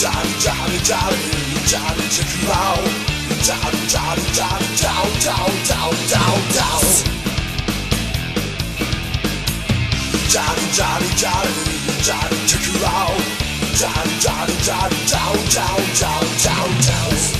Johnny, Johnny, Johnny, Johnny, check you out. Johnny, Johnny, Johnny, ciao, ciao, ciao, ciao, ciao. Johnny, Johnny, Johnny, Johnny, check you out. Johnny, Johnny, Johnny, ciao, ciao, ciao, ciao, ciao. Oh,